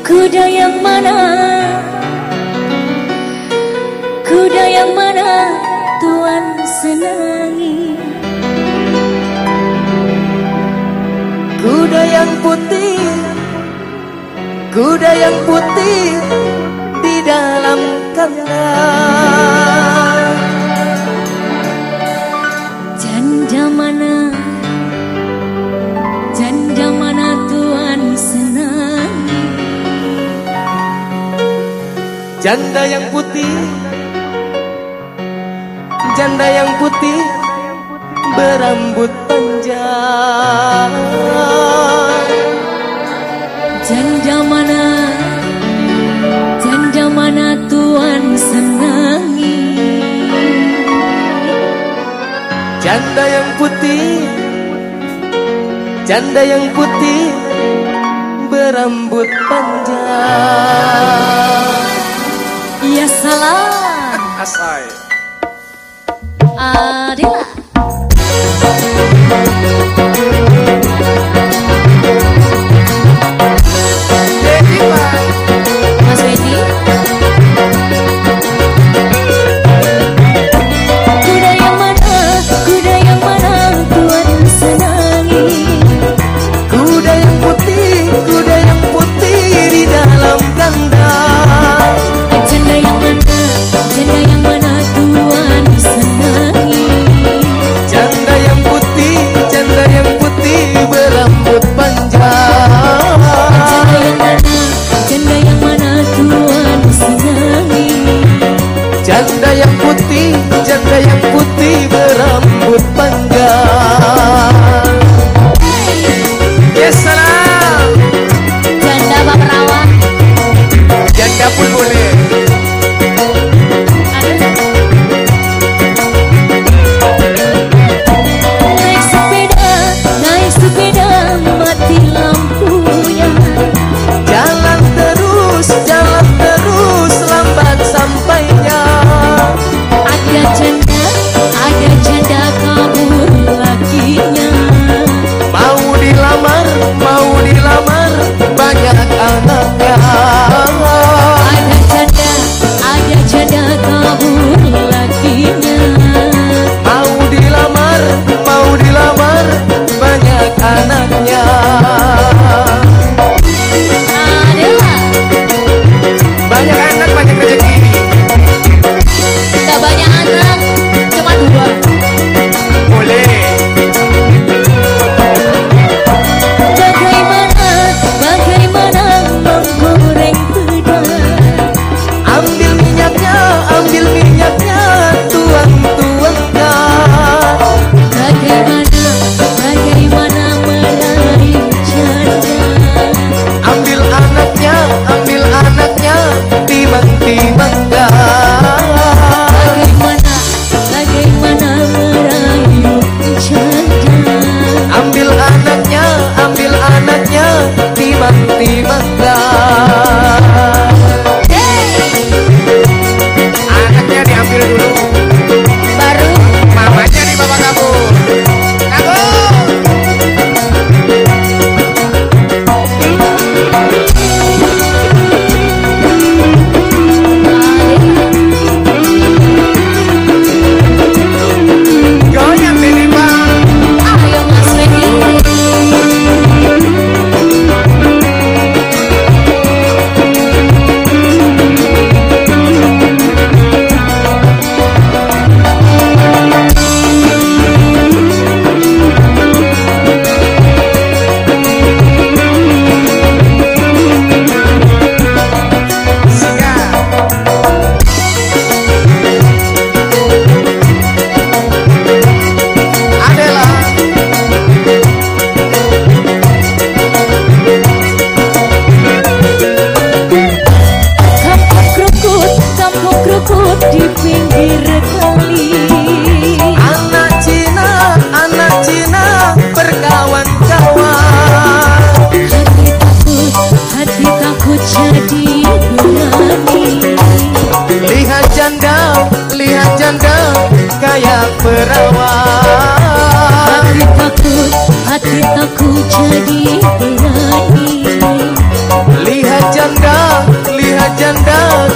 Kuda yang mana? Kuda yang mana Tuhan senangi? Kuda yang putih Kuda yang putih Di dalam kandang. janda yang putih Janda yang putih Berambut panjang. Janda mana Janda mana Tuhan senangi? Janda yang putih Janda yang putih berambut panjang biasalah. Asal. Ngamuk di pinggir kali. Anak Cina, anak Cina berkawan-kawan Hati takut, hati takut jadi Lihat janda, lihat janda kayak perawan. Hati takut, hati takut jadi Lihat janda, lihat janda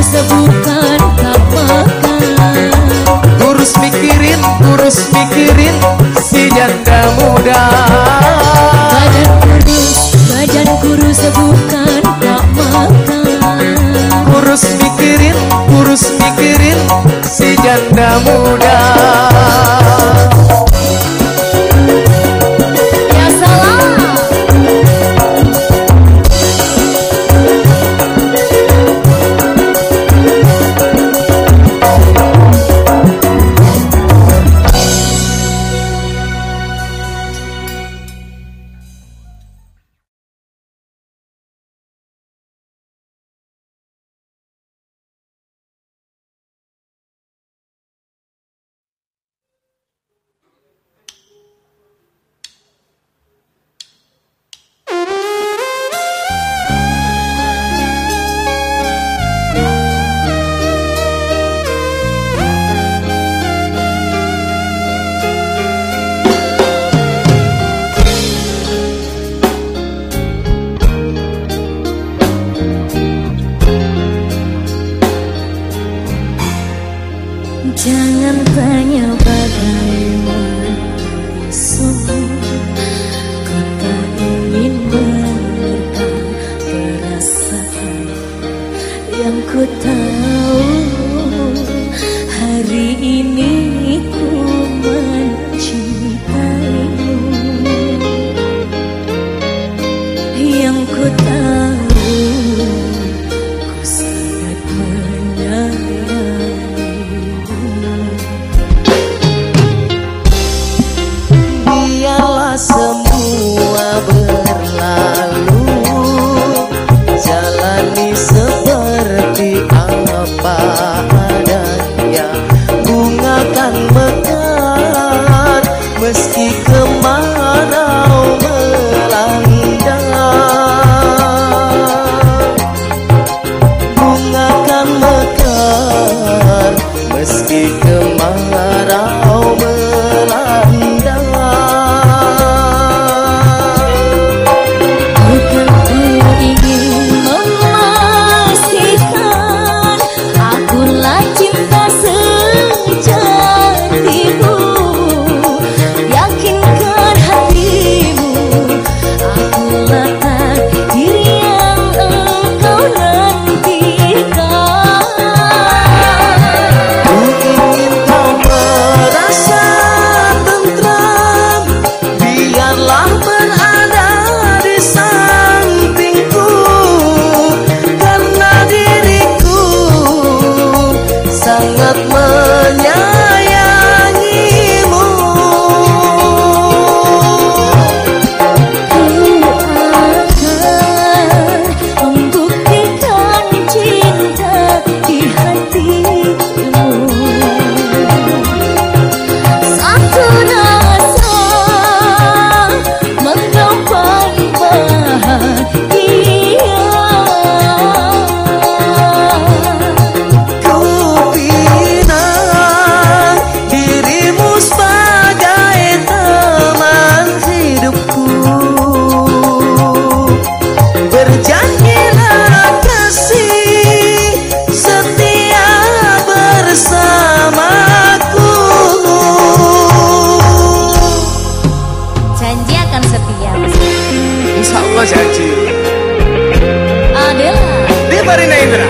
sebutkan apa-apa urus mikirin, urus mikirin si janda muda Badan kurus, badan kurus sebutkan tak makan urus mikirin, urus. mikirin పరిణయింద్ర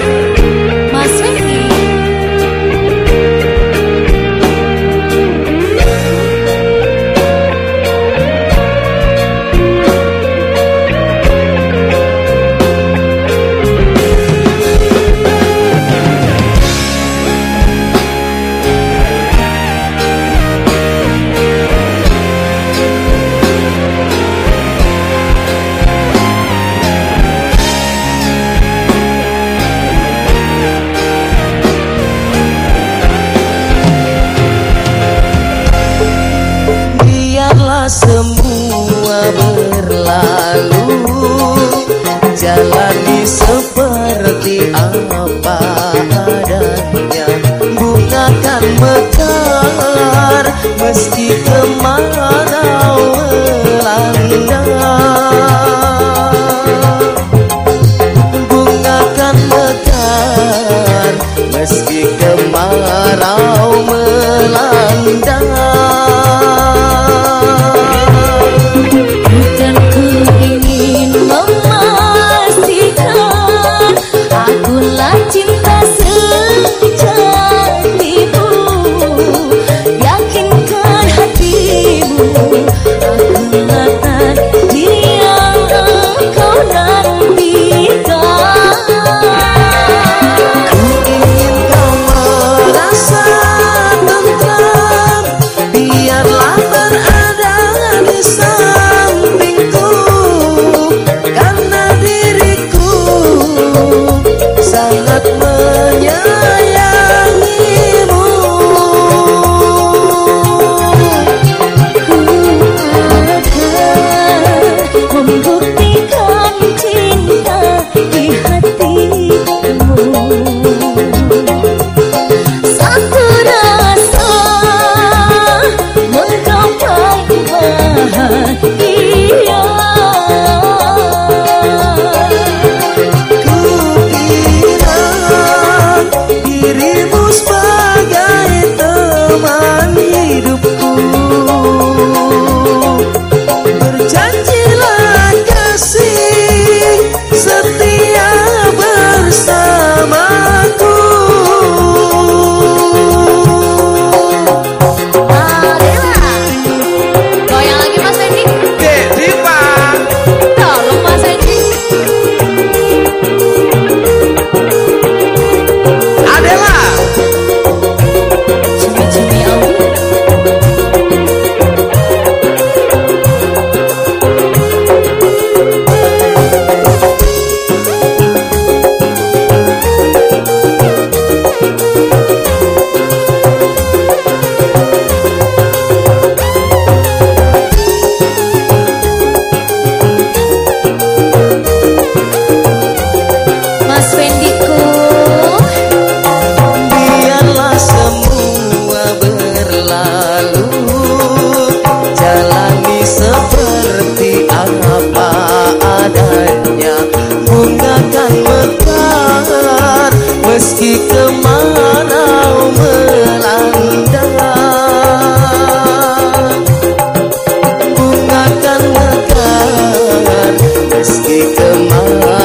dan mekar meski kemarau melanda. Bunga kan mekar meski kemarau melanda. amar